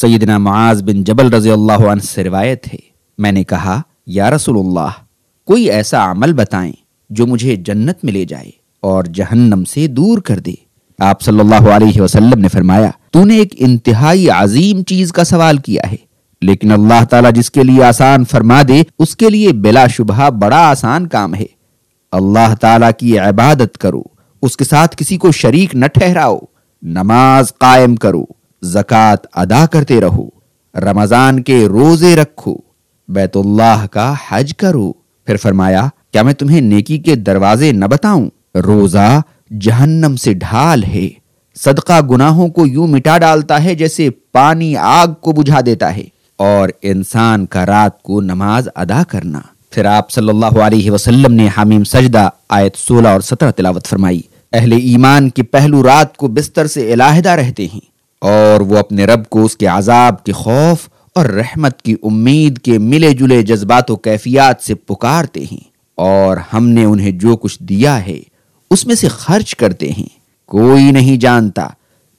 سیدنا معاذ بن جبل رضی اللہ عنہ سے روایت ہے۔ میں نے کہا، یا رسول اللہ، کوئی ایسا عمل بتائیں جو مجھے جنت میں لے جائے اور جہنم سے دور کر دے۔ آپ صلی اللہ علیہ وسلم نے فرمایا، تو نے ایک انتہائی عظیم چیز کا سوال کیا ہے۔ لیکن اللہ تعالیٰ جس کے لیے آسان فرما دے، اس کے لیے بلا شبہ بڑا آسان کام ہے۔ اللہ تعالیٰ کی عبادت کرو، اس کے ساتھ کسی کو شریک نہ ٹھہراؤ، نماز قائم کرو۔ زکوٰۃ ادا کرتے رہو، رمضان کے روزے رکھو، بیت اللہ کا حج کرو۔ پھر فرمایا، کیا میں تمہیں نیکی کے دروازے نہ بتاؤں؟ روزہ جہنم سے ڈھال ہے۔ صدقہ گناہوں کو یوں مٹا ڈالتا ہے جیسے پانی آگ کو بجھا دیتا ہے۔ اور انسان کا رات کو نماز ادا کرنا۔ پھر آپ صلی اللہ علیہ وسلم نے حمیم سجدہ آیت سولہ اور سترہ تلاوت فرمائی۔ اہل ایمان کی پہلو رات کو بستر سے علاحدہ رہتے ہیں۔ اور وہ اپنے رب کو اس کے عذاب کے خوف اور رحمت کی امید کے ملے جلے جذبات و کیفیات سے پکارتے ہیں اور ہم نے انہیں جو کچھ دیا ہے، اس میں سے خرچ کرتے ہیں۔ کوئی نہیں جانتا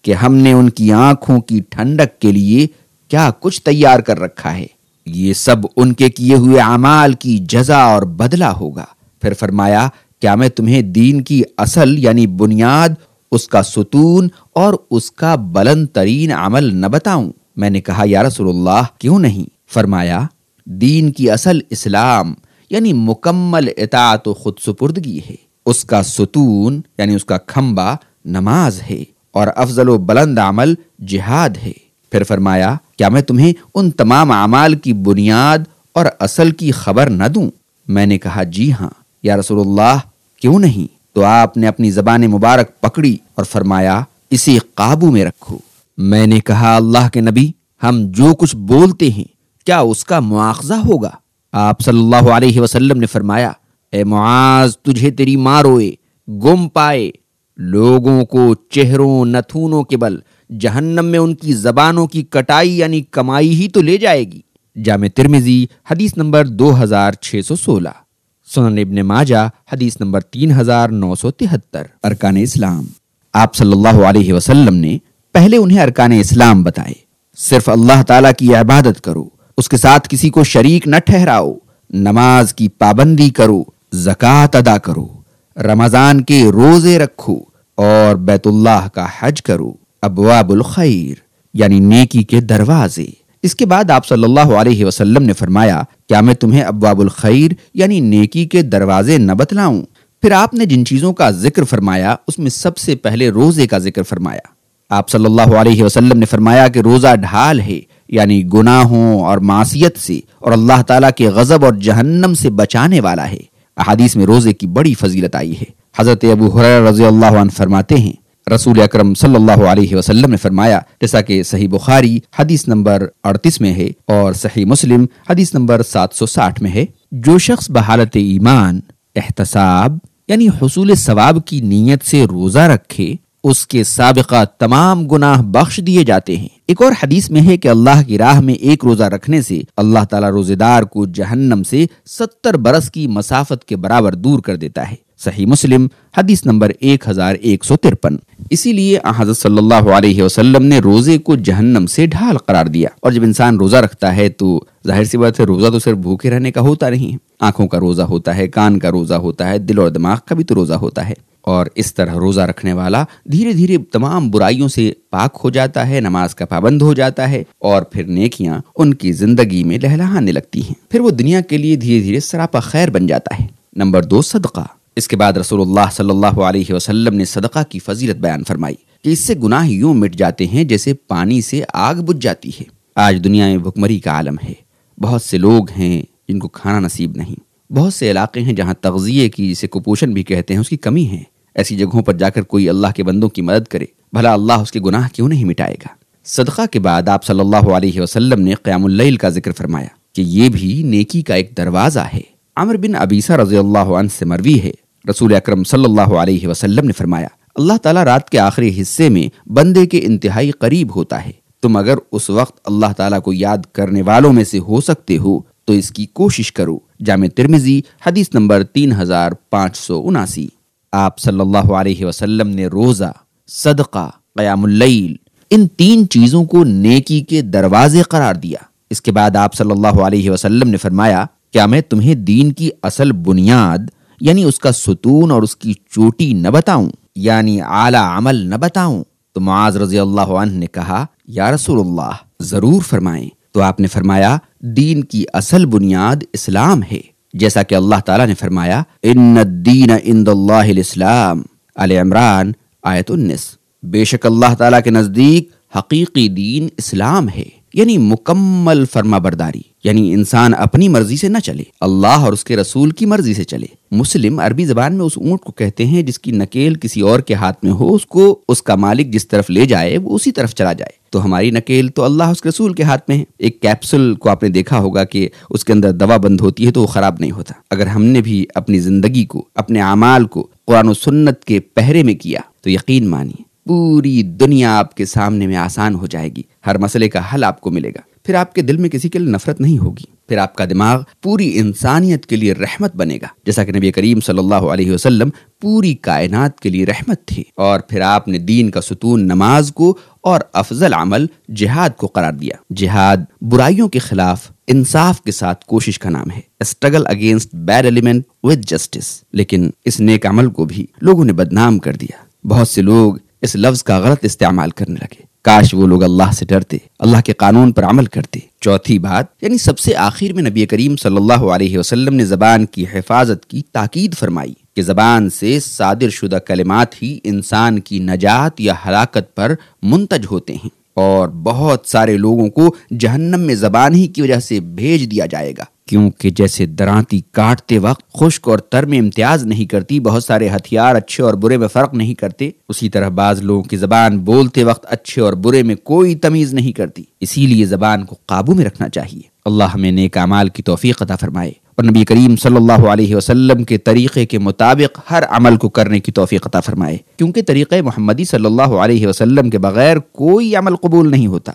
کہ ہم نے ان کی آنکھوں کی ٹھنڈک کے لیے کیا کچھ تیار کر رکھا ہے۔ یہ سب ان کے کیے ہوئے اعمال کی جزا اور بدلہ ہوگا۔ پھر فرمایا، کیا میں تمہیں دین کی اصل یعنی بنیاد اس کا ستون اور اس کا بلند ترین عمل نہ بتاؤں۔ میں نے کہا، یا رسول اللہ، کیوں نہیں؟ فرمایا، دین کی اصل اسلام یعنی مکمل اطاعت و خود سپردگی ہے۔ اس کا ستون یعنی اس کا کھمبا نماز ہے اور افضل و بلند عمل جہاد ہے۔ پھر فرمایا، کیا میں تمہیں ان تمام اعمال کی بنیاد اور اصل کی خبر نہ دوں؟ میں نے کہا جی ہاں۔ یا رسول اللہ، کیوں نہیں؟ تو آپ نے اپنی زبان مبارک پکڑی اور فرمایا اسے قابو میں رکھو۔ میں نے کہا، اللہ کے نبی، ہم جو کچھ بولتے ہیں، کیا اس کا مواخذہ ہوگا؟ آپ صلی اللہ علیہ وسلم نے فرمایا، اے معاذ، تجھے تیری ماں روئے، گم پائے۔ لوگوں کو چہروں نتھونوں کے بل، جہنم میں ان کی زبانوں کی کٹائی یعنی کمائی ہی تو لے جائے گی۔ جامع ترمیزی حدیث نمبر دو ہزار چھ سو سولہ۔ سنن ابن ماجہ، حدیث نمبر تین ہزار نو سو تہتر۔ ارکان اسلام۔ آپ صلی اللہ علیہ وسلم نے پہلے انہیں ارکان اسلام بتائے۔ صرف اللہ تعالیٰ کی عبادت کرو۔ اس کے ساتھ کسی کو شریک نہ ٹھہراؤ۔ نماز کی پابندی کرو۔ زکوٰۃ ادا کرو۔ رمضان کے روزے رکھو اور بیت اللہ کا حج کرو۔ ابواب الخیر یعنی نیکی کے دروازے۔ اس کے بعد آپ صلی اللہ علیہ وسلم نے فرمایا کیا میں تمہیں ابواب الخیر یعنی نیکی کے دروازے نہ بتلاؤں؟ پھر آپ نے جن چیزوں کا ذکر فرمایا، اس میں سب سے پہلے روزے کا ذکر فرمایا۔ آپ صلی اللہ علیہ وسلم نے فرمایا کہ روزہ ڈھال ہے یعنی گناہوں اور معصیت سے، اور اللہ تعالیٰ کے غضب اور جہنم سے بچانے والا ہے۔ احادیث میں روزے کی بڑی فضیلت آئی ہے۔ حضرت ابو حریر رضی اللہ عنہ فرماتے ہیں رسول اکرم صلی اللہ علیہ وسلم نے فرمایا، جیسا کہ صحیح بخاری حدیث نمبر اڑتیس میں ہے اور صحیح مسلم حدیث نمبر سات سو ساٹھ میں ہے۔ جو شخص بحالت ایمان، احتساب یعنی حصول ثواب کی نیت سے روزہ رکھے، اس کے سابقہ تمام گناہ بخش دیے جاتے ہیں۔ ایک اور حدیث میں ہے کہ اللہ کی راہ میں ایک روزہ رکھنے سے اللہ تعالیٰ روزے دار کو جہنم سے ستر برس کی مسافت کے برابر دور کر دیتا ہے۔ صحیح مسلم، حدیث نمبر ایک ہزار ایک سو ترپن۔ اسی لیے حضرت صلی اللہ علیہ وسلم نے روزے کو جہنم سے ڈھال قرار دیا۔ اور جب انسان روزہ رکھتا ہے تو ظاہر سی بات ہے، روزہ تو صرف بھوکے رہنے کا ہوتا نہیں آنکھوں کا روزہ ہوتا ہے، کان کا روزہ ہوتا ہے، دل اور دماغ کا بھی تو روزہ ہوتا ہے۔ اور اس طرح روزہ رکھنے والا دھیرے دھیرے تمام برائیوں سے پاک ہو جاتا ہے، نماز کا پابند ہو جاتا ہے۔ اور پھر نیکیاں ان کی زندگی میں لہلانے لگتی ہیں۔ پھر وہ دنیا کے لیے دھیرے دھیرے سراپا خیر بن جاتا ہے۔ نمبر دو، صدقہ۔ اس کے بعد رسول اللہ صلی اللہ علیہ وسلم نے صدقہ کی فضیلت بیان فرمائی کہ اس سے گناہ یوں مٹ جاتے ہیں جیسے پانی سے آگ بجھ جاتی ہے۔ آج دنیا میں بھکمری کا عالم ہے۔ بہت سے لوگ ہیں جن کو کھانا نصیب نہیں۔ بہت سے علاقے ہیں جہاں تغذیے کی جسے کپوشن بھی کہتے ہیں اس کی کمی ہے۔ ایسی جگہوں پر جا کر کوئی اللہ کے بندوں کی مدد کرے، بھلا اللہ اس کے گناہ کیوں نہیں مٹائے گا؟ صدقہ کے بعد آپ صلی اللہ علیہ وسلم نے قیام اللیل کا ذکر فرمایا کہ یہ بھی نیکی کا ایک دروازہ ہے۔ عمر بن ابیسا رضی اللہ عنہ سے مروی ہے۔ رسول اکرم صلی اللہ علیہ وسلم نے فرمایا، اللہ تعالیٰ رات کے آخری حصے میں بندے کے انتہائی قریب ہوتا ہے۔ تم اگر اس وقت اللہ تعالیٰ کو یاد کرنے والوں میں سے ہو سکتے ہو، تو اس کی کوشش کرو۔ جامع ترمزی حدیث نمبر تین ہزار پانچ سو اناسی۔ آپ صلی اللہ علیہ وسلم نے روزہ، صدقہ، قیام اللیل، ان تین چیزوں کو نیکی کے دروازے قرار دیا۔ اس کے بعد آپ صلی اللہ علیہ وسلم نے فرمایا، کیا میں تمہیں دین کی اصل بنیاد یعنی اس کا ستون اور اس کی چوٹی نہ بتاؤں یعنی اعلی عمل نہ بتاؤں۔ تو معاذ رضی اللہ عنہ نے کہا، یا رسول اللہ، ضرور فرمائیں۔ تو آپ نے فرمایا، دین کی اصل بنیاد اسلام ہے۔ جیسا کہ اللہ تعالیٰ نے فرمایا، ان الدین عند اللہ الاسلام علی عمران، آیت انیس۔ بے شک اللہ تعالیٰ کے نزدیک حقیقی دین اسلام ہے یعنی مکمل فرما برداری۔ یعنی انسان اپنی مرضی سے نہ چلے، اللہ اور اس کے رسول کی مرضی سے چلے۔ مسلم عربی زبان میں اس اونٹ کو کہتے ہیں جس کی نکیل کسی اور کے ہاتھ میں ہو، اس کو، اس کا مالک جس طرف لے جائے، وہ اسی طرف چلا جائے۔ تو ہماری نکیل تو اللہ اس کے رسول کے ہاتھ میں ہے۔ ایک کیپسول کو آپ نے دیکھا ہوگا کہ اس کے اندر دوا بند ہوتی ہے تو وہ خراب نہیں ہوتا۔ اگر ہم نے بھی اپنی زندگی کو، اپنے اعمال کو قرآن و سنت کے پہرے میں کیا، تو یقین مانی پوری دنیا آپ کے سامنے میں آسان ہو جائے گی۔ ہر مسئلے کا حل آپ کو ملے گا۔ پھر آپ کے دل میں کسی کے لیے نفرت نہیں ہوگی۔ پھر آپ کا دماغ پوری انسانیت کے لیے رحمت بنے گا۔ جیسا کہ نبی کریم صلی اللہ علیہ وسلم پوری کائنات کے لیے رحمت تھی اور پھر آپ نے دین کا ستون نماز کو اور افضل عمل جہاد کو قرار دیا۔ جہاد برائیوں کے خلاف انصاف کے ساتھ کوشش کا نام ہے۔ Struggle against bad element with justice. لیکن اس نیک عمل کو بھی لوگوں نے بدنام کر دیا۔ بہت سے لوگ اس لفظ کا غلط استعمال کرنے لگے۔ کاش وہ لوگ اللہ سے ڈرتے، اللہ کے قانون پر عمل کرتے۔ چوتھی بات یعنی سب سے آخر میں نبی کریم صلی اللہ علیہ وسلم نے زبان کی حفاظت کی تاکید فرمائی کہ زبان سے صادر شدہ کلمات ہی انسان کی نجات یا ہلاکت پر منتج ہوتے ہیں۔ اور بہت سارے لوگوں کو جہنم میں زبان ہی کی وجہ سے بھیج دیا جائے گا۔ کیونکہ جیسے درانتی کاٹتے وقت خشک اور تر میں امتیاز نہیں کرتی، بہت سارے ہتھیار اچھے اور برے میں فرق نہیں کرتے۔ اسی طرح بعض لوگوں کی زبان بولتے وقت اچھے اور برے میں کوئی تمیز نہیں کرتی۔ اسی لیے زبان کو قابو میں رکھنا چاہیے۔ اللہ ہمیں نیک اعمال کی توفیق عطا فرمائے۔ اور نبی کریم صلی اللہ علیہ وسلم کے طریقے کے مطابق ہر عمل کو کرنے کی توفیق عطا فرمائے۔ کیونکہ طریقہ محمدی صلی اللہ علیہ وسلم کے بغیر کوئی عمل قبول نہیں ہوتا۔